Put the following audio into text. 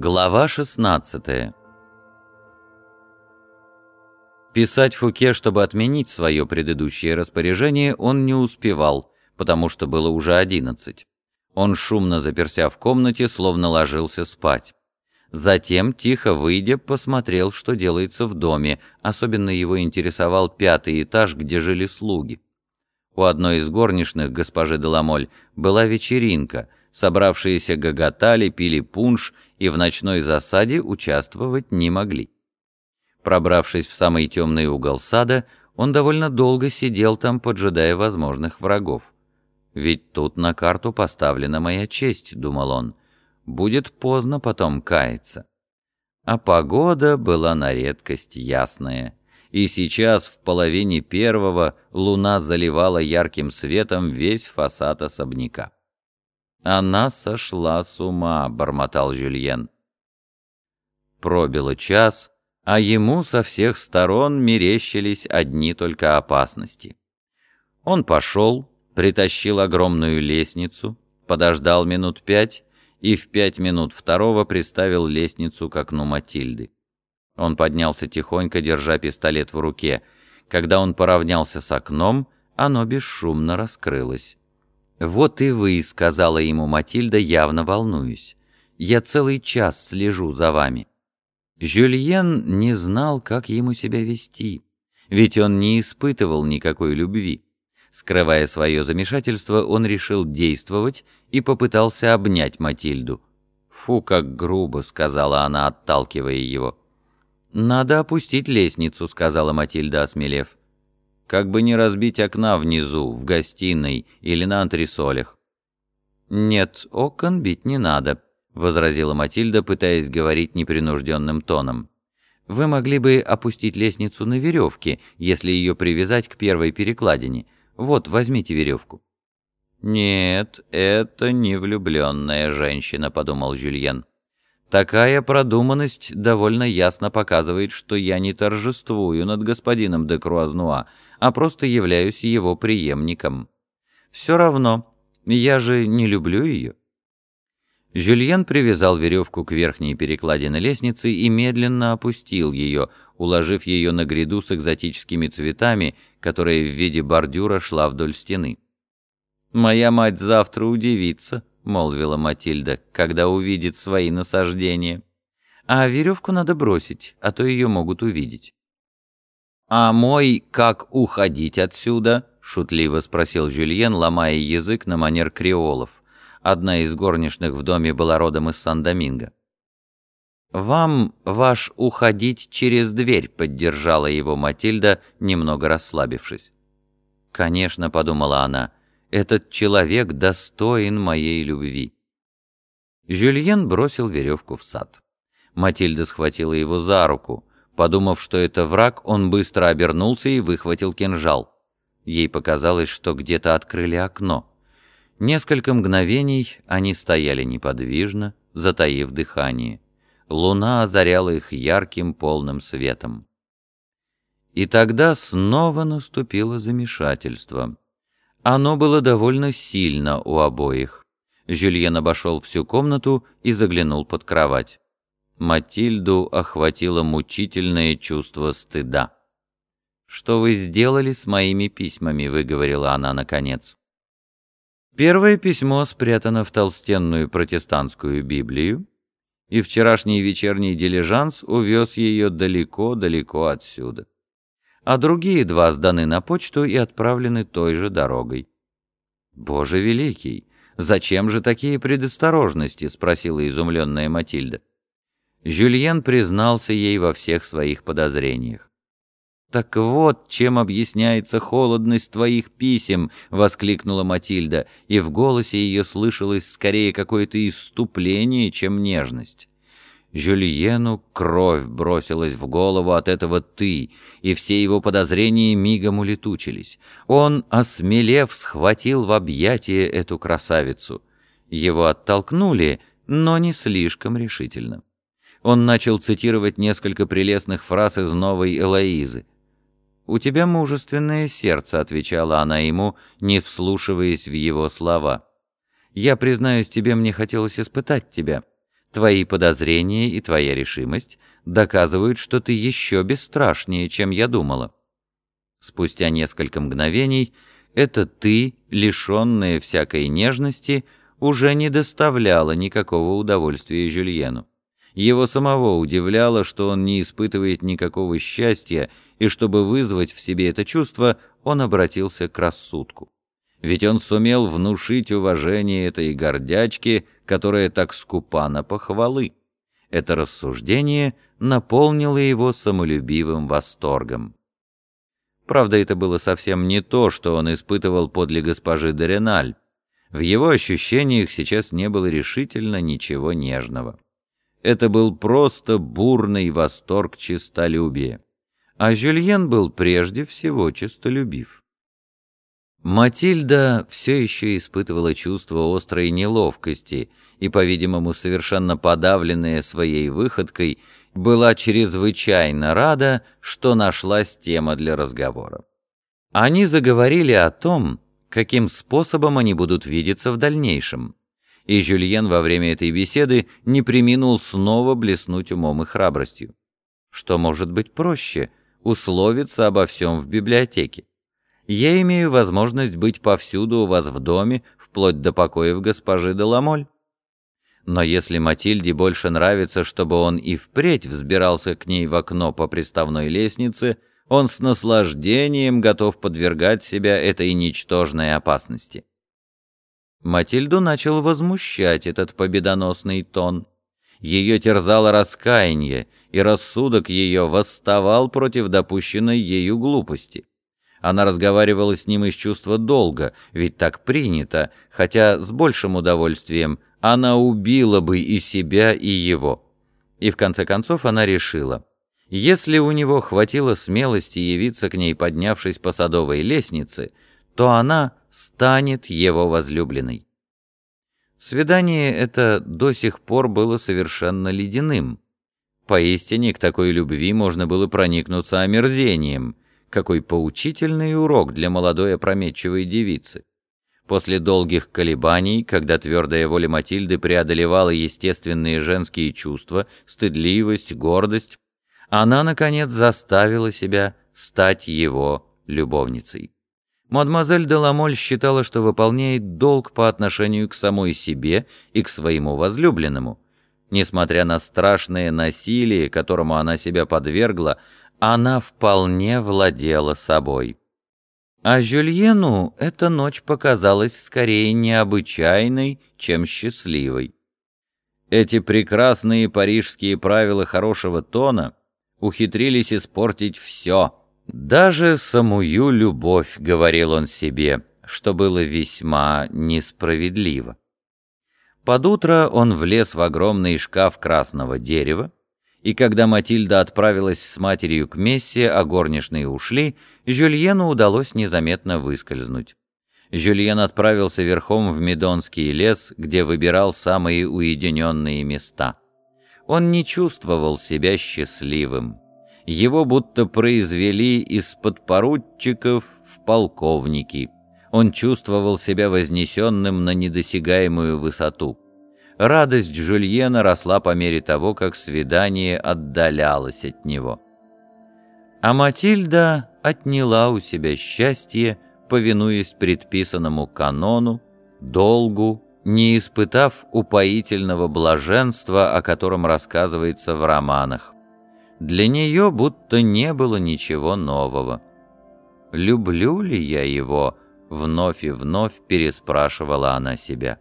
Глава 16 Писать Фуке, чтобы отменить свое предыдущее распоряжение, он не успевал, потому что было уже одиннадцать. Он шумно заперся в комнате, словно ложился спать. Затем, тихо выйдя, посмотрел, что делается в доме, особенно его интересовал пятый этаж, где жили слуги. У одной из горничных, госпожи Деламоль, была вечеринка, собравшиеся гоготали, пили пунш и в ночной засаде участвовать не могли. Пробравшись в самый темный угол сада, он довольно долго сидел там, поджидая возможных врагов. «Ведь тут на карту поставлена моя честь», — думал он. «Будет поздно потом каяться». А погода была на редкость ясная. И сейчас в половине первого луна заливала ярким светом весь фасад особняка. «Она сошла с ума», — бормотал Жюльен. Пробило час, а ему со всех сторон мерещились одни только опасности. Он пошел, притащил огромную лестницу, подождал минут пять и в пять минут второго приставил лестницу к окну Матильды. Он поднялся тихонько, держа пистолет в руке. Когда он поравнялся с окном, оно бесшумно раскрылось. «Вот и вы», — сказала ему Матильда, явно волнуюсь. «Я целый час слежу за вами». Жюльен не знал, как ему себя вести, ведь он не испытывал никакой любви. Скрывая свое замешательство, он решил действовать и попытался обнять Матильду. «Фу, как грубо», — сказала она, отталкивая его. «Надо опустить лестницу», — сказала Матильда, осмелев как бы не разбить окна внизу, в гостиной или на антресолях. «Нет, окон бить не надо», — возразила Матильда, пытаясь говорить непринужденным тоном. «Вы могли бы опустить лестницу на веревке, если ее привязать к первой перекладине. Вот, возьмите веревку». «Нет, это не влюбленная женщина», — подумал Жюльен. Такая продуманность довольно ясно показывает, что я не торжествую над господином де Круазнуа, а просто являюсь его преемником. Все равно, я же не люблю ее. Жюльен привязал веревку к верхней перекладине лестницы и медленно опустил ее, уложив ее на гряду с экзотическими цветами, которая в виде бордюра шла вдоль стены. «Моя мать завтра удивится», молвила Матильда, когда увидит свои насаждения. А веревку надо бросить, а то ее могут увидеть. «А мой как уходить отсюда?» — шутливо спросил Жюльен, ломая язык на манер креолов. Одна из горничных в доме была родом из Сан-Доминго. «Вам ваш уходить через дверь», — поддержала его Матильда, немного расслабившись. «Конечно», — подумала она, этот человек достоин моей любви. Жюльен бросил веревку в сад. Матильда схватила его за руку. Подумав, что это враг, он быстро обернулся и выхватил кинжал. Ей показалось, что где-то открыли окно. Несколько мгновений они стояли неподвижно, затаив дыхание. Луна озаряла их ярким полным светом. И тогда снова наступило замешательство. Оно было довольно сильно у обоих. Жюльен обошел всю комнату и заглянул под кровать. Матильду охватило мучительное чувство стыда. «Что вы сделали с моими письмами?» — выговорила она наконец. Первое письмо спрятано в толстенную протестантскую Библию, и вчерашний вечерний дилижанс увез ее далеко-далеко отсюда а другие два сданы на почту и отправлены той же дорогой. «Боже великий, зачем же такие предосторожности?» — спросила изумленная Матильда. Жюльен признался ей во всех своих подозрениях. «Так вот, чем объясняется холодность твоих писем!» — воскликнула Матильда, и в голосе ее слышалось скорее какое-то иступление, чем нежность. Жюльену кровь бросилась в голову от этого «ты», и все его подозрения мигом улетучились. Он, осмелев, схватил в объятие эту красавицу. Его оттолкнули, но не слишком решительно. Он начал цитировать несколько прелестных фраз из новой Элоизы. «У тебя мужественное сердце», — отвечала она ему, не вслушиваясь в его слова. «Я, признаюсь тебе, мне хотелось испытать тебя». Твои подозрения и твоя решимость доказывают, что ты еще бесстрашнее, чем я думала. Спустя несколько мгновений это ты, лишенная всякой нежности, уже не доставляла никакого удовольствия Жюльену. Его самого удивляло, что он не испытывает никакого счастья, и чтобы вызвать в себе это чувство, он обратился к рассудку. Ведь он сумел внушить уважение этой гордячке, которая так скупа на похвалы. Это рассуждение наполнило его самолюбивым восторгом. Правда, это было совсем не то, что он испытывал подле госпожи Дореналь. В его ощущениях сейчас не было решительно ничего нежного. Это был просто бурный восторг честолюбия. А Жюльен был прежде всего честолюбив. Матильда все еще испытывала чувство острой неловкости и, по-видимому, совершенно подавленная своей выходкой, была чрезвычайно рада, что нашлась тема для разговора. Они заговорили о том, каким способом они будут видеться в дальнейшем, и Жюльен во время этой беседы не приминул снова блеснуть умом и храбростью. Что может быть проще — условиться обо всем в библиотеке? Я имею возможность быть повсюду у вас в доме, вплоть до покоев госпожи Деламоль. Но если Матильде больше нравится, чтобы он и впредь взбирался к ней в окно по приставной лестнице, он с наслаждением готов подвергать себя этой ничтожной опасности. Матильду начал возмущать этот победоносный тон. Ее терзало раскаяние, и рассудок ее восставал против допущенной ею глупости. Она разговаривала с ним из чувства долга, ведь так принято, хотя с большим удовольствием она убила бы и себя, и его. И в конце концов она решила, если у него хватило смелости явиться к ней, поднявшись по садовой лестнице, то она станет его возлюбленной. Свидание это до сих пор было совершенно ледяным. Поистине к такой любви можно было проникнуться омерзением — какой поучительный урок для молодой опрометчивой девицы. После долгих колебаний, когда твердая воля Матильды преодолевала естественные женские чувства, стыдливость, гордость, она, наконец, заставила себя стать его любовницей. Мадемуазель де Ламоль считала, что выполняет долг по отношению к самой себе и к своему возлюбленному. Несмотря на страшное насилие, которому она себя подвергла, она вполне владела собой. А Жюльену эта ночь показалась скорее необычайной, чем счастливой. Эти прекрасные парижские правила хорошего тона ухитрились испортить все. Даже самую любовь, говорил он себе, что было весьма несправедливо. Под утро он влез в огромный шкаф красного дерева, и когда Матильда отправилась с матерью к мессе, а горничные ушли, Жюльену удалось незаметно выскользнуть. Жюльен отправился верхом в Медонский лес, где выбирал самые уединенные места. Он не чувствовал себя счастливым. Его будто произвели из подпоручиков в полковники. Он чувствовал себя вознесенным на недосягаемую высоту. Радость Жюльена росла по мере того, как свидание отдалялось от него. А Матильда отняла у себя счастье, повинуясь предписанному канону, долгу, не испытав упоительного блаженства, о котором рассказывается в романах. Для нее будто не было ничего нового. «Люблю ли я его?» — вновь и вновь переспрашивала она себя.